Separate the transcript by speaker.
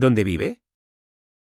Speaker 1: ¿Dónde vive?